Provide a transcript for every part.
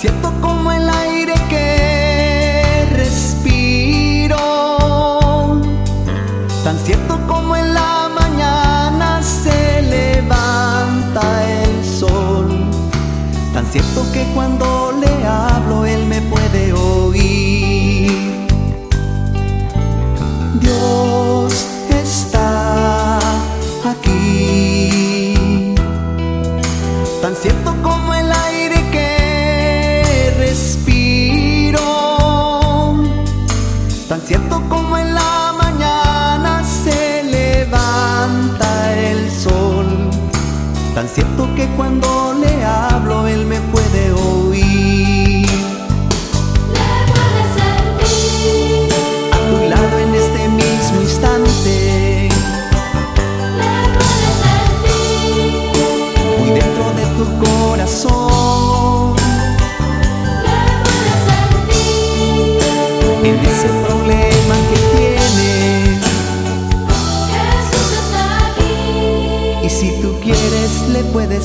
Siento como el aire que respiro, tan cierto como en la mañana se levanta el sol, tan cierto que cuando Tan cierto que cuando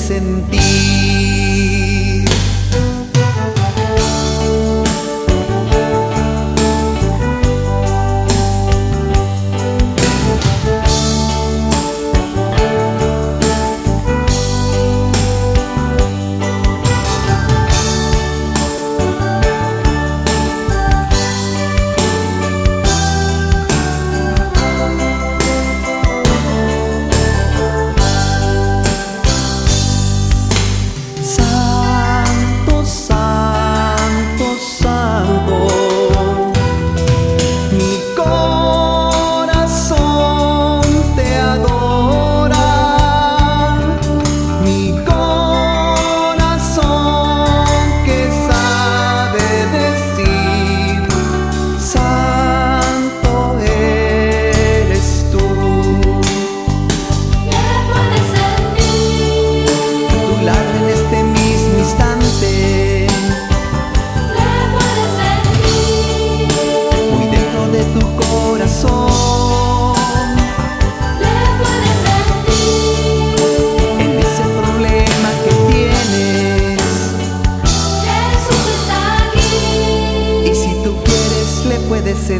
sentir.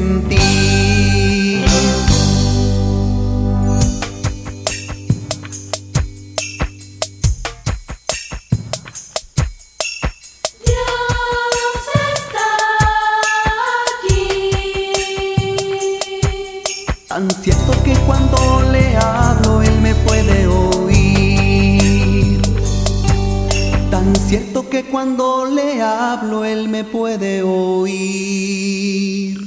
Dios está aquí. Tan cierto que cuando le hablo, Él me puede oír. Tan cierto que cuando le hablo, Él me puede oír.